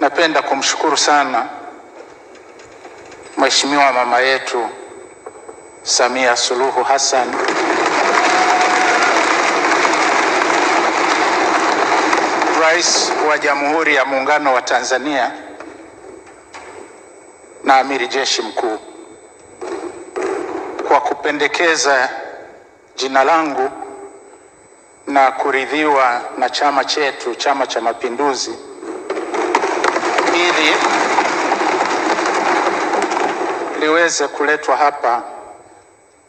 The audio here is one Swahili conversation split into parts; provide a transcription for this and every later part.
napenda kumshukuru sana Mheshimiwa mama yetu Samia Suluhu Hassan. Rais wa Jamhuri ya Muungano wa Tanzania na Amiri Jeshi Mkuu. Kwa kupendekeza jina langu na kuridhiwa na chama chetu, Chama cha Mapinduzi, ili liweze kuletwa hapa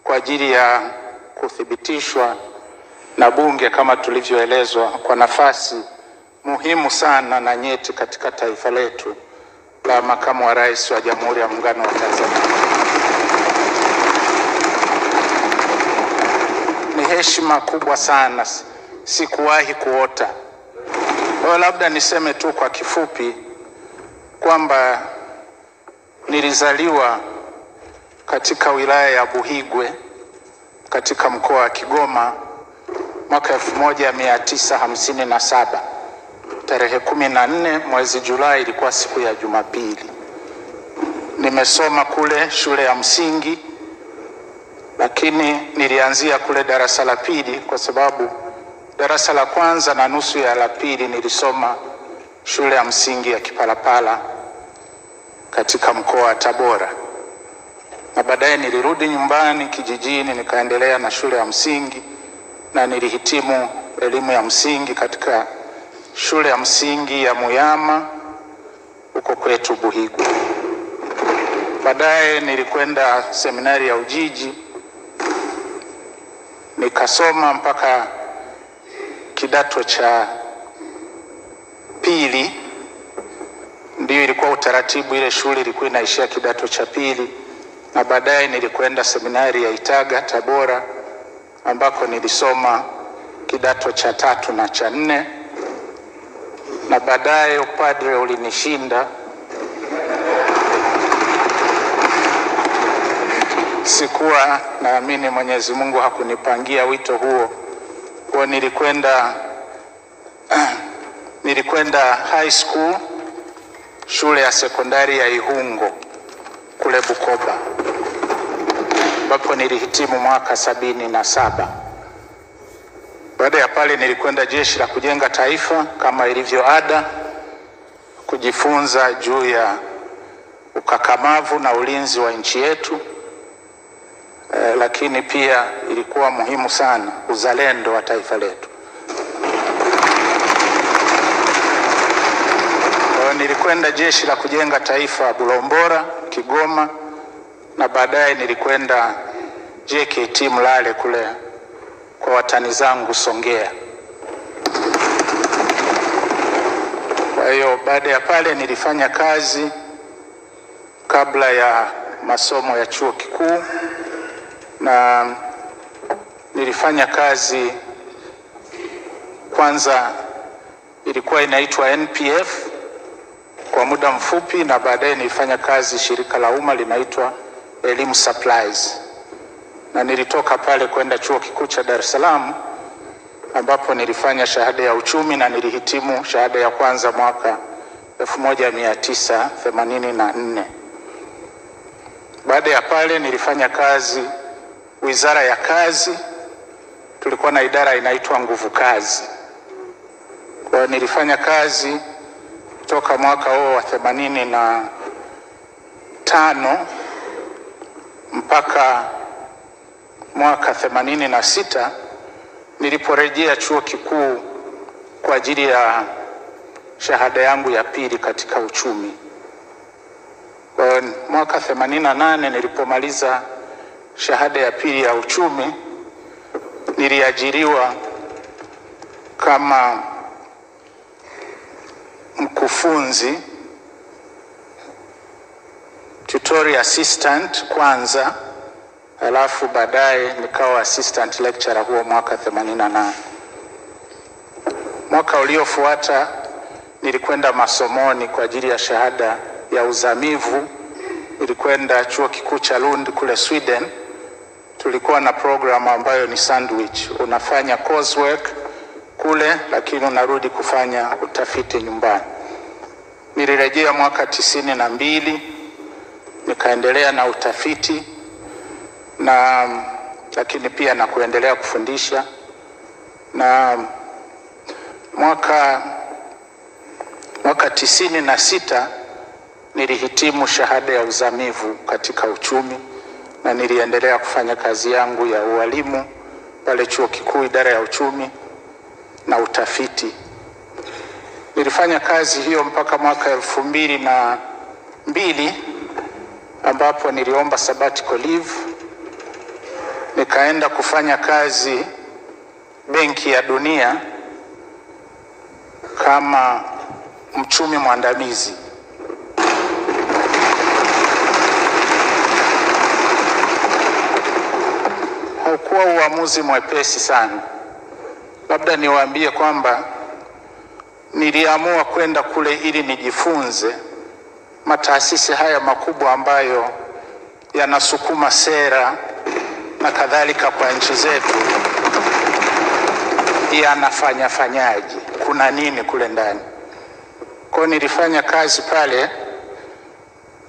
kwa ajili ya kuthibitishwa na Bunge kama tulivyoelezwa, kwa nafasi muhimu sana na nyeti katika taifa letu la makamu wa rais wa Jamhuri ya Muungano wa Tanzania. Ni heshima kubwa sana, sikuwahi kuota. Kwa labda niseme tu kwa kifupi kwamba nilizaliwa katika wilaya ya Buhigwe katika mkoa wa Kigoma mwaka 1957 tarehe kumi na nne mwezi Julai, ilikuwa siku ya Jumapili. Nimesoma kule shule ya msingi, lakini nilianzia kule darasa la pili kwa sababu darasa la kwanza na nusu ya la pili nilisoma shule ya msingi ya Kipalapala katika mkoa wa Tabora, na baadaye nilirudi nyumbani kijijini nikaendelea na shule ya msingi na nilihitimu elimu ya msingi katika shule ya msingi ya Muyama huko kwetu Buhigwe. Baadaye nilikwenda seminari ya Ujiji nikasoma mpaka kidato cha pili, ndio ilikuwa utaratibu. Ile shule ilikuwa inaishia kidato cha pili, na baadaye nilikwenda seminari ya Itaga Tabora, ambako nilisoma kidato cha tatu na cha nne na baadaye upadre ulinishinda. Sikuwa naamini Mwenyezi Mungu hakunipangia wito huo, kwa nilikwenda nilikwenda high school shule ya sekondari ya Ihungo kule Bukoba, ambapo nilihitimu mwaka sabini na saba. Baada ya pale nilikwenda Jeshi la Kujenga Taifa kama ilivyo ada, kujifunza juu ya ukakamavu na ulinzi wa nchi yetu eh, lakini pia ilikuwa muhimu sana uzalendo wa taifa letu. Kwa hiyo nilikwenda Jeshi la Kujenga Taifa Bulombora, Kigoma, na baadaye nilikwenda JKT Mlale kule kwa watani zangu Songea. Kwa hiyo baada ya pale nilifanya kazi kabla ya masomo ya chuo kikuu, na nilifanya kazi kwanza, ilikuwa inaitwa NPF kwa muda mfupi, na baadaye nilifanya kazi shirika la umma linaitwa Elimu Supplies na nilitoka pale kwenda chuo kikuu cha Dar es Salaam ambapo nilifanya shahada ya uchumi na nilihitimu shahada ya kwanza mwaka 1984. Baada ya pale nilifanya kazi Wizara ya Kazi, tulikuwa na idara inaitwa nguvu kazi. Kwa nilifanya kazi toka mwaka huo wa themanini na tano mpaka mwaka themanini na sita niliporejea chuo kikuu kwa ajili ya shahada yangu ya pili katika uchumi. Kwa mwaka themanini na nane nilipomaliza shahada ya pili ya uchumi niliajiriwa kama mkufunzi tutorial assistant kwanza alafu baadaye nikawa assistant lecturer huo mwaka 88. Mwaka uliofuata nilikwenda masomoni kwa ajili ya shahada ya uzamivu. Nilikwenda chuo kikuu cha Lund kule Sweden. Tulikuwa na programu ambayo ni sandwich, unafanya coursework kule, lakini unarudi kufanya utafiti nyumbani. Nilirejea mwaka tisini na mbili nikaendelea na utafiti na lakini pia na kuendelea kufundisha na mwaka mwaka tisini na sita nilihitimu shahada ya uzamivu katika uchumi na niliendelea kufanya kazi yangu ya ualimu pale chuo kikuu idara ya uchumi na utafiti. Nilifanya kazi hiyo mpaka mwaka elfu mbili na mbili ambapo niliomba sabbatical leave nikaenda kufanya kazi Benki ya Dunia kama mchumi mwandamizi. Haukuwa uamuzi mwepesi sana. Labda niwaambie kwamba niliamua kwenda kule ili nijifunze mataasisi haya makubwa ambayo yanasukuma sera na kadhalika kwa nchi zetu yanafanya fanyaje, kuna nini kule ndani. Kwa nilifanya kazi pale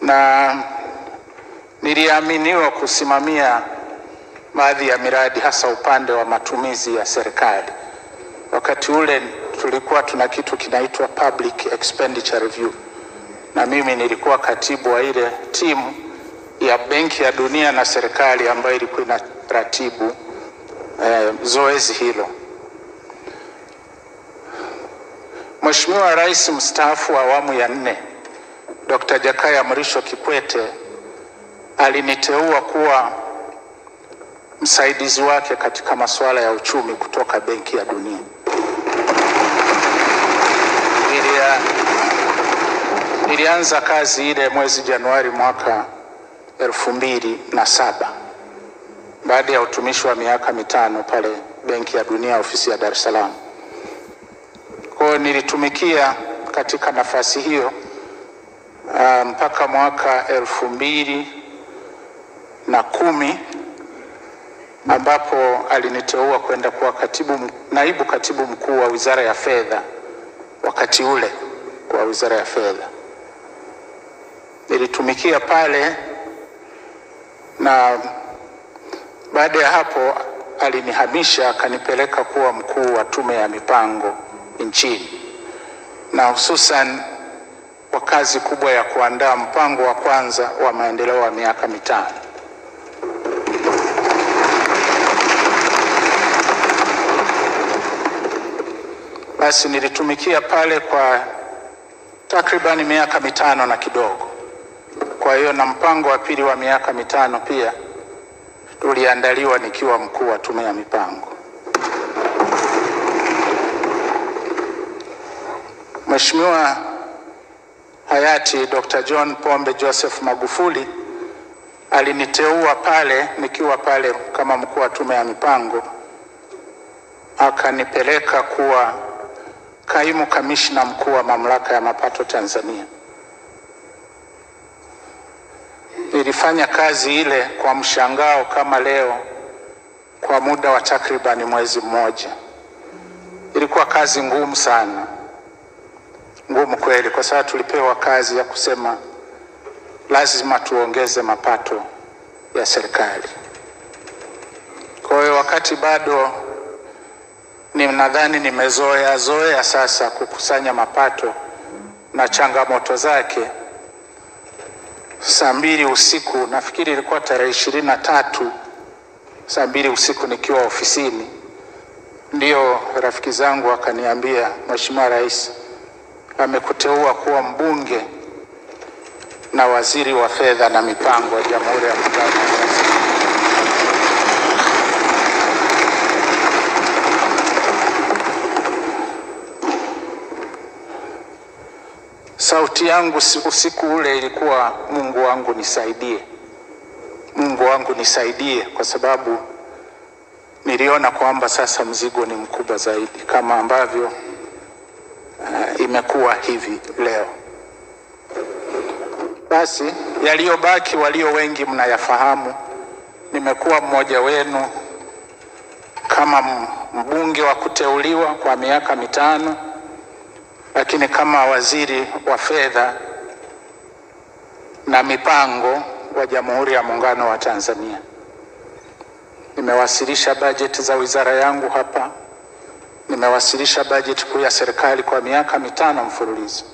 na niliaminiwa kusimamia baadhi ya miradi hasa upande wa matumizi ya serikali. Wakati ule tulikuwa tuna kitu kinaitwa Public Expenditure Review, na mimi nilikuwa katibu wa ile timu ya Benki ya Dunia na serikali ambayo ilikuwa inaratibu eh, zoezi hilo. Mheshimiwa Rais mstaafu wa awamu ya nne Dr. Jakaya Mrisho Kikwete aliniteua kuwa msaidizi wake katika masuala ya uchumi kutoka Benki ya Dunia. Nilianza kazi ile mwezi Januari mwaka elfu mbili na saba baada ya utumishi wa miaka mitano pale Benki ya Dunia ofisi ya Dar es Salaam. Kwa hiyo nilitumikia katika nafasi hiyo uh, mpaka mwaka elfu mbili na kumi ambapo aliniteua kwenda kuwa katibu, naibu katibu mkuu wa Wizara ya Fedha wakati ule kwa Wizara ya Fedha. Nilitumikia pale na baada ya hapo alinihamisha akanipeleka kuwa mkuu wa Tume ya Mipango nchini na hususan kwa kazi kubwa ya kuandaa mpango wa kwanza wa maendeleo wa miaka mitano. Basi nilitumikia pale kwa takribani miaka mitano na kidogo. Kwa hiyo na mpango wa pili wa miaka mitano pia uliandaliwa nikiwa mkuu wa tume ya mipango. Mheshimiwa hayati Dr. John Pombe Joseph Magufuli aliniteua pale nikiwa pale kama mkuu wa tume ya mipango, akanipeleka kuwa kaimu kamishna mkuu wa mamlaka ya mapato Tanzania. Nilifanya kazi ile kwa mshangao kama leo kwa muda wa takribani mwezi mmoja. Ilikuwa kazi ngumu sana, ngumu kweli, kwa sababu tulipewa kazi ya kusema lazima tuongeze mapato ya serikali. Kwa hiyo wakati bado ni nadhani nimezoea zoea sasa kukusanya mapato na changamoto zake. Saa mbili usiku, nafikiri ilikuwa tarehe ishirini na tatu, saa mbili usiku nikiwa ofisini, ndio rafiki zangu wakaniambia, Mheshimiwa Rais amekuteua kuwa mbunge na waziri wa fedha na mipango ya Jamhuri ya Muungano wa Tanzania. Sauti yangu usiku ule ilikuwa Mungu wangu nisaidie, Mungu wangu nisaidie, kwa sababu niliona kwamba sasa mzigo ni mkubwa zaidi, kama ambavyo uh, imekuwa hivi leo. Basi yaliyobaki, walio wengi mnayafahamu. Nimekuwa mmoja wenu kama mbunge wa kuteuliwa kwa miaka mitano lakini kama waziri wa fedha na mipango wa Jamhuri ya Muungano wa Tanzania. Nimewasilisha bajeti za wizara yangu hapa, nimewasilisha bajeti kuu ya serikali kwa miaka mitano mfululizo,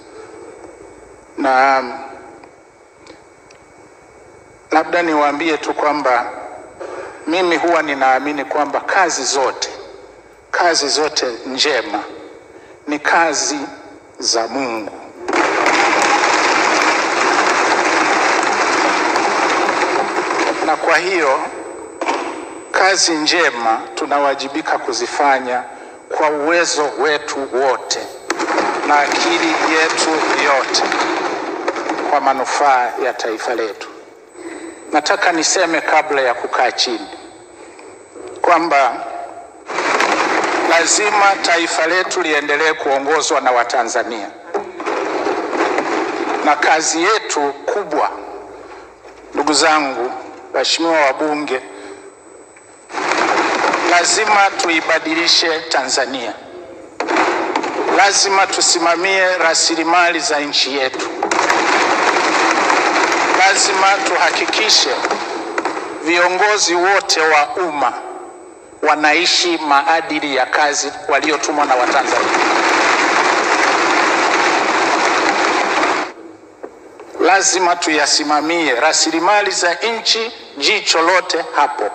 na labda niwaambie tu kwamba mimi huwa ninaamini kwamba kazi zote kazi zote njema ni kazi za Mungu. Na kwa hiyo kazi njema tunawajibika kuzifanya kwa uwezo wetu wote na akili yetu yote kwa manufaa ya taifa letu. Nataka niseme kabla ya kukaa chini kwamba lazima taifa letu liendelee kuongozwa na Watanzania, na kazi yetu kubwa, ndugu zangu waheshimiwa wabunge, lazima tuibadilishe Tanzania. Lazima tusimamie rasilimali za nchi yetu. Lazima tuhakikishe viongozi wote wa umma wanaishi maadili ya kazi waliotumwa na Watanzania. Lazima tuyasimamie rasilimali za nchi, jicho lote hapo.